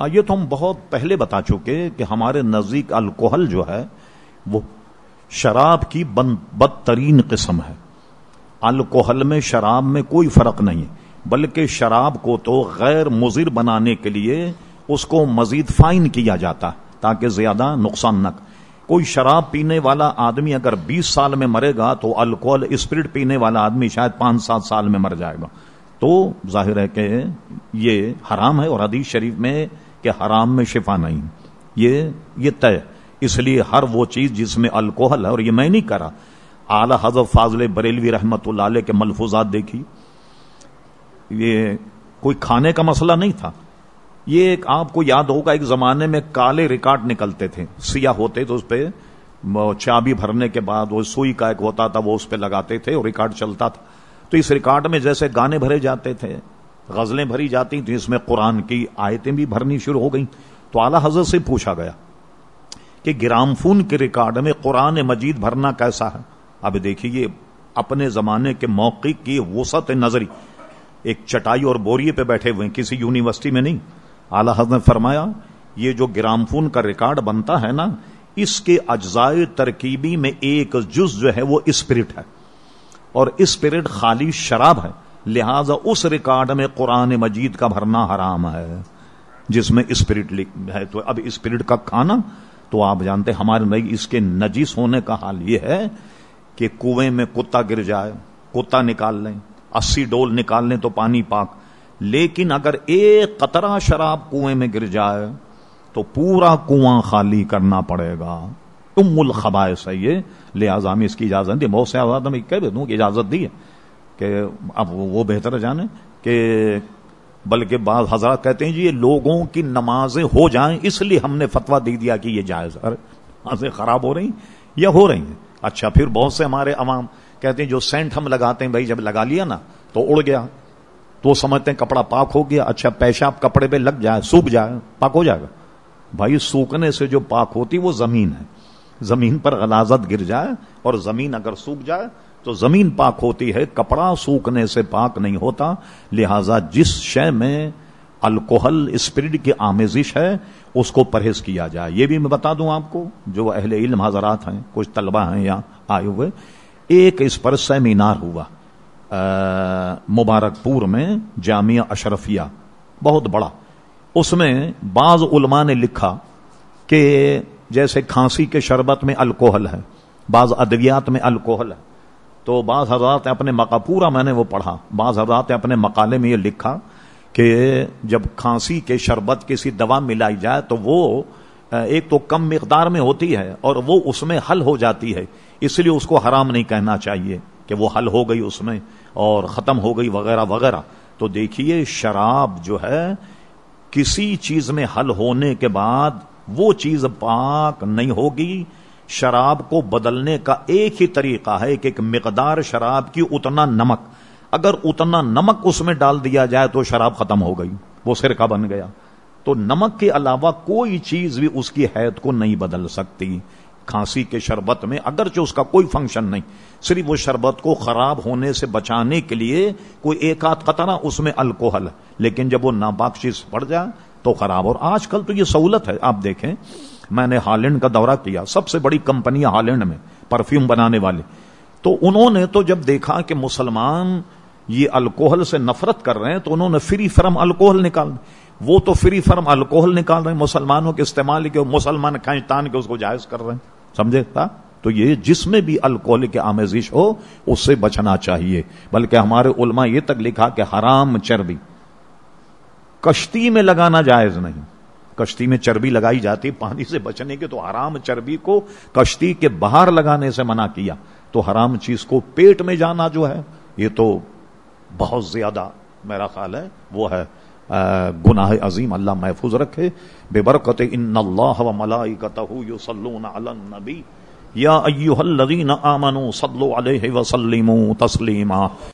ہاں یہ تو ہم بہت پہلے بتا چکے کہ ہمارے نزدیک الکوہل جو ہے، وہ شراب کی بدترین قسم ہے۔ الکوہل میں شراب میں کوئی فرق نہیں بلکہ شراب کو تو غیر مضر بنانے کے لیے اس کو مزید فائن کیا جاتا تاکہ زیادہ نقصان نہ کوئی شراب پینے والا آدمی اگر بیس سال میں مرے گا تو الکوہل اسپرٹ پینے والا آدمی شاید پانچ سات سال میں مر جائے گا۔ تو ظاہر ہے کہ یہ حرام ہے اور حدیث شریف میں کہ حرام میں شفا نہیں۔ یہ یہ طے۔ اس لیے ہر وہ چیز جس میں الکوہل ہے، اور یہ میں نہیں کرا اعلی حضرت فاضل بریلوی رحمت اللہ علیہ کے ملفوظات دیکھی۔ یہ کوئی کھانے کا مسئلہ نہیں تھا۔ یہ ایک آپ کو یاد ہوگا، ایک زمانے میں کالے ریکارڈ نکلتے تھے۔ سیاہ ہوتے تو اس پہ چابی بھرنے کے بعد وہ سوئی کا ایک ہوتا تھا، وہ اس پہ لگاتے تھے اور ریکارڈ چلتا تھا۔ تو اس ریکارڈ میں جیسے گانے بھرے جاتے تھے غزلیں بھری جاتی تھیں، اس میں قرآن کی آیتیں بھی بھرنی شروع ہو گئیں۔ تو اعلی حضرت سے پوچھا گیا کہ گرام فون کے ریکارڈ میں قرآن مجید بھرنا کیسا ہے؟ اب دیکھیے، اپنے زمانے کے موقع کی وسط نظری۔ ایک چٹائی اور بوریے پہ بیٹھے ہوئے، کسی یونیورسٹی میں نہیں۔ اعلی حضرت نے فرمایا، یہ جو گرام فون کا ریکارڈ بنتا ہے نا، اس کے اجزائے ترکیبی میں ایک جز جو ہے وہ اسپرٹ ہے۔ اور اسپرٹ خالی شراب ہے۔ لہذا اس ریکارڈ میں قرآن مجید کا بھرنا حرام ہے۔ جس میں اسپرٹ ہے، تو اب اسپرٹ کا کھانا، تو آپ جانتے ہمارے نئی اس کے نجیس ہونے کا حال یہ ہے کہ کنویں میں کتا گر جائے، کتا نکال لیں، اسی ڈول نکال لیں تو پانی پاک۔ لیکن اگر ایک قطرہ شراب کنویں میں گر جائے، تو پورا کنواں خالی کرنا پڑے گا۔ ام الخبائش ہے یہ۔ لہٰذا ہمیں اس کی اجازت دی بہت سے آزاد میں کہہ دوں کہ اجازت دی ہے۔ کہ اب وہ بہتر جانے کہ بلکہ بعض حضرات کہتے ہیں جی یہ لوگوں کی نمازیں ہو جائیں، اس لیے ہم نے فتوا دے دیا کہ یہ جائز ارے خراب ہو رہی یا ہو رہی ہیں۔ اچھا پھر بہت سے ہمارے عوام کہتے ہیں جو سینٹ ہم لگاتے ہیں، بھائی جب لگا لیا نا تو اڑ گیا۔ تو وہ سمجھتے ہیں کپڑا پاک ہو گیا۔ اچھا پیشاب کپڑے پہ لگ جائے، سوکھ جائے، پاک ہو جائے گا۔ بھائی، سوکھنے سے جو پاک ہوتی وہ زمین ہے۔ زمین پر غلازت گر جائے اور زمین اگر سوکھ جائے تو زمین پاک ہوتی ہے، کپڑا سوکھنے سے پاک نہیں ہوتا۔ لہذا جس شے میں الکوہل اسپرٹ کی آمیزش ہے، اس کو پرہیز کیا جائے۔ یہ بھی میں بتا دوں آپ کو، جو اہل علم حضرات ہیں، کچھ طلبہ ہیں یا آئے ہوئے، ایک اس پر سیمینار ہوا۔ مبارک پور میں جامعہ اشرفیہ، بہت بڑا۔ اس میں بعض علماء نے لکھا کہ جیسے کھانسی کے شربت میں الکوہل ہے، بعض ادویات میں الکوہل ہے۔ تو بعض حضرات اپنے مقا، پورا میں نے وہ پڑھا۔ بعض حضرات نے اپنے مقالے میں یہ لکھا کہ جب کھانسی کے شربت کسی دوا ملائی جائے تو وہ ایک تو کم مقدار میں ہوتی ہے اور وہ اس میں حل ہو جاتی ہے۔ اس لیے اس کو حرام نہیں کہنا چاہیے کہ وہ حل ہو گئی اس میں اور ختم ہو گئی وغیرہ وغیرہ۔ تو دیکھیے شراب جو ہے، کسی چیز میں حل ہونے کے بعد وہ چیز پاک نہیں ہوگی۔ شراب کو بدلنے کا ایک ہی طریقہ ہے کہ ایک مقدار شراب کی اتنا نمک۔ اگر اتنا نمک اس میں ڈال دیا جائے تو شراب ختم ہو گئی، وہ سرکہ بن گیا۔ تو نمک کے علاوہ کوئی چیز بھی اس کی حید کو نہیں بدل سکتی۔ کھانسی کے شربت میں اگرچہ اس کا کوئی فنکشن نہیں، صرف وہ شربت کو خراب ہونے سے بچانے کے لیے کوئی ایک آدھ قطرہ اس میں الکوہل لیکن جب وہ ناپاک چیز پڑ جائے تو خراب۔ اور آج کل تو یہ سہولت ہے، آپ دیکھیں۔ میں نے ہالینڈ کا دورہ کیا، سب سے بڑی کمپنی ہالینڈ میں، پرفیوم بنانے والے۔ تو انہوں نے تو جب دیکھا کہ مسلمان یہ الکوہل سے نفرت کر رہے ہیں، تو انہوں نے فری فرم الکوہل نکال وہ تو فری فرم الکوہل نکال رہے ہیں، مسلمانوں کے استعمال کے مسلمان کھینچتان کے اس کو جائز کر رہے ہیں۔ سمجھے؟ تھا تو یہ جس میں بھی الکوہل کے آمیزش ہو، اس سے بچنا چاہیے۔ بلکہ ہمارے علماء یہ تک لکھا کہ حرام چربی۔ کشتی میں لگانا جائز نہیں۔ کشتی میں چربی لگائی جاتی، پانی سے بچنے کے تو حرام چربی کو کشتی کے باہر لگانے سے منع کیا۔ تو حرام چیز کو پیٹ میں جانا جو ہے، یہ تو بہت زیادہ میرا خیال ہے، وہ ہے گناہ عظیم۔ اللہ محفوظ رکھے۔ بے برکت ان اللہ و ملائکتہ یصلون علی النبی۔ یا ایوہ الذین آمنوا صلو علیہ وسلموا تسلیما۔